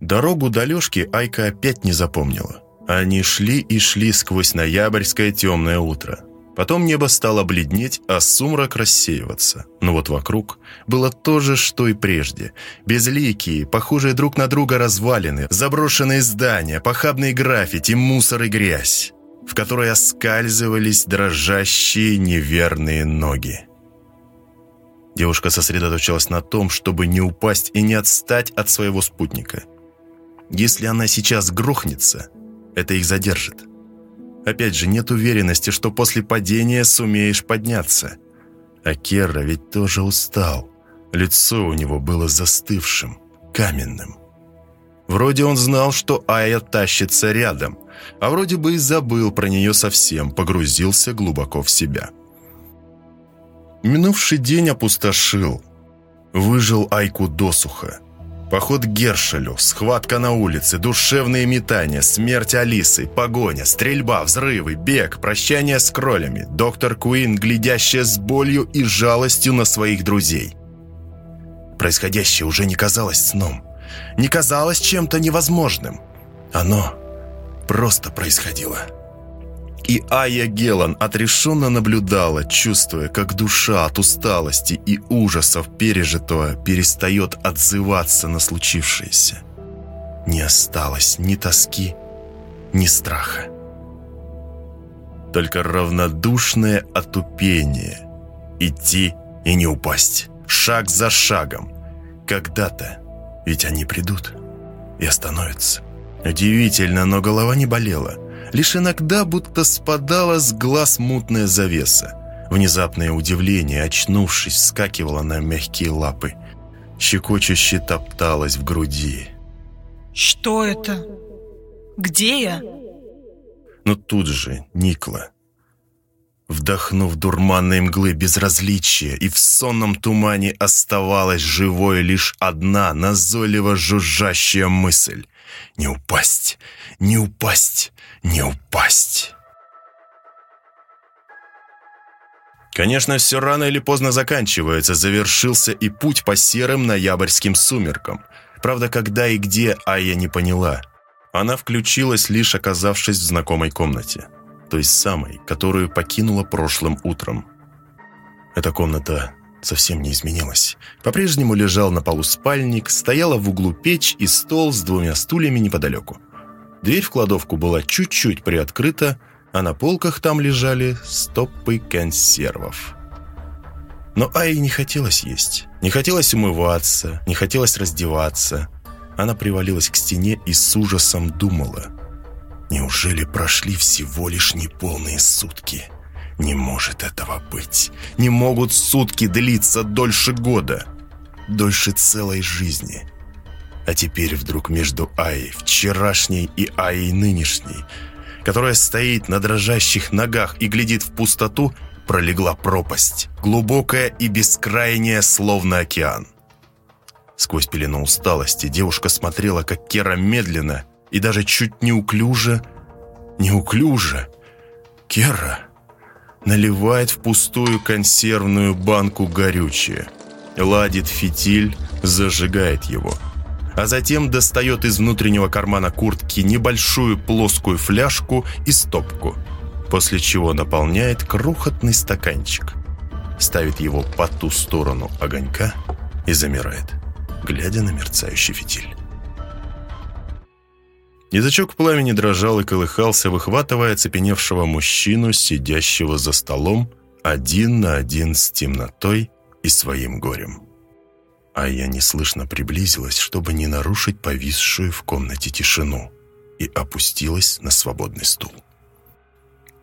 Дорогу до Лёшки Айка опять не запомнила. Они шли и шли сквозь ноябрьское темное утро. Потом небо стало бледнеть, а сумрак рассеиваться. Но вот вокруг было то же, что и прежде. Безликие, похожие друг на друга развалины, заброшенные здания, похабные граффити, мусор и грязь, в которой оскальзывались дрожащие неверные ноги. Девушка сосредоточилась на том, чтобы не упасть и не отстать от своего спутника. Если она сейчас грохнется, это их задержит. Опять же, нет уверенности, что после падения сумеешь подняться. А Керра ведь тоже устал. Лицо у него было застывшим, каменным. Вроде он знал, что Ая тащится рядом, а вроде бы и забыл про нее совсем, погрузился глубоко в себя. Минувший день опустошил. Выжил Айку досуха. Поход к Гершелю, схватка на улице, душевные метания, смерть Алисы, погоня, стрельба, взрывы, бег, прощание с кролями, доктор Куин, глядящая с болью и жалостью на своих друзей. Происходящее уже не казалось сном, не казалось чем-то невозможным. Оно просто происходило. И Ая Гелан отрешенно наблюдала, чувствуя, как душа от усталости и ужасов пережитого перестает отзываться на случившееся. Не осталось ни тоски, ни страха. Только равнодушное отупение. Идти и не упасть. Шаг за шагом. Когда-то ведь они придут и остановятся. Удивительно, но голова не болела – Лишь иногда будто спадала с глаз мутная завеса. Внезапное удивление, очнувшись, вскакивало на мягкие лапы. Щекочуще топталась в груди. «Что это? Где я?» Но тут же никла. Вдохнув дурманной мглы безразличия, и в сонном тумане оставалась живой лишь одна назойливо жужжащая мысль. «Не упасть! Не упасть! Не упасть!» Конечно, все рано или поздно заканчивается, завершился и путь по серым ноябрьским сумеркам. Правда, когда и где, Ая не поняла. Она включилась, лишь оказавшись в знакомой комнате той самой, которую покинула прошлым утром. Эта комната совсем не изменилась. По-прежнему лежал на полу спальник, стояла в углу печь и стол с двумя стульями неподалеку. Дверь в кладовку была чуть-чуть приоткрыта, а на полках там лежали стопы консервов. Но Ае не хотелось есть, не хотелось умываться, не хотелось раздеваться. Она привалилась к стене и с ужасом думала – Неужели прошли всего лишь неполные сутки? Не может этого быть. Не могут сутки длиться дольше года. Дольше целой жизни. А теперь вдруг между Аей вчерашней и Аей нынешней, которая стоит на дрожащих ногах и глядит в пустоту, пролегла пропасть, глубокая и бескрайняя, словно океан. Сквозь пелену усталости девушка смотрела, как Кера медленно и даже чуть неуклюже, неуклюже, Кера наливает в пустую консервную банку горючее, ладит фитиль, зажигает его, а затем достает из внутреннего кармана куртки небольшую плоскую фляжку и стопку, после чего наполняет крохотный стаканчик, ставит его по ту сторону огонька и замирает, глядя на мерцающий фитиль. Язычок пламени дрожал и колыхался, выхватывая оцепеневшего мужчину, сидящего за столом, один на один с темнотой и своим горем. А я неслышно приблизилась, чтобы не нарушить повисшую в комнате тишину, и опустилась на свободный стул.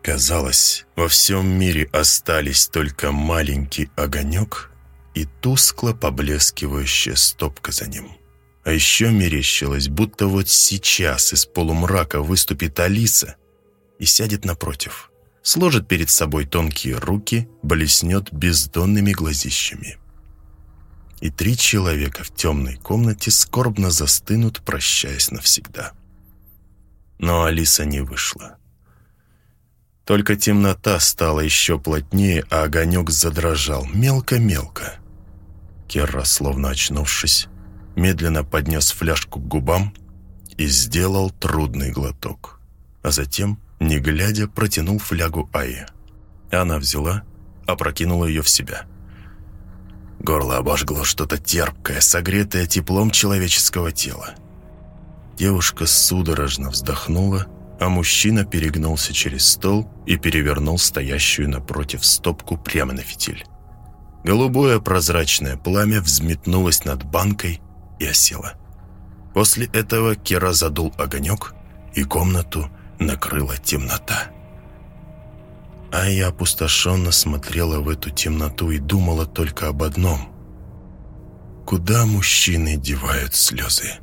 Казалось, во всем мире остались только маленький огонек и тускло поблескивающая стопка за ним. А еще мерещилось, будто вот сейчас из полумрака выступит Алиса и сядет напротив. Сложит перед собой тонкие руки, блеснет бездонными глазищами. И три человека в темной комнате скорбно застынут, прощаясь навсегда. Но Алиса не вышла. Только темнота стала еще плотнее, а огонек задрожал мелко-мелко. Керра, словно очнувшись, медленно поднес фляжку к губам и сделал трудный глоток. А затем, не глядя, протянул флягу Айе. Она взяла, опрокинула ее в себя. Горло обожгло что-то терпкое, согретое теплом человеческого тела. Девушка судорожно вздохнула, а мужчина перегнулся через стол и перевернул стоящую напротив стопку прямо на фитиль. Голубое прозрачное пламя взметнулось над банкой и осело. После этого Кера задул огонек, и комнату накрыла темнота. А я опустошенно смотрела в эту темноту и думала только об одном. Куда мужчины девают слезы?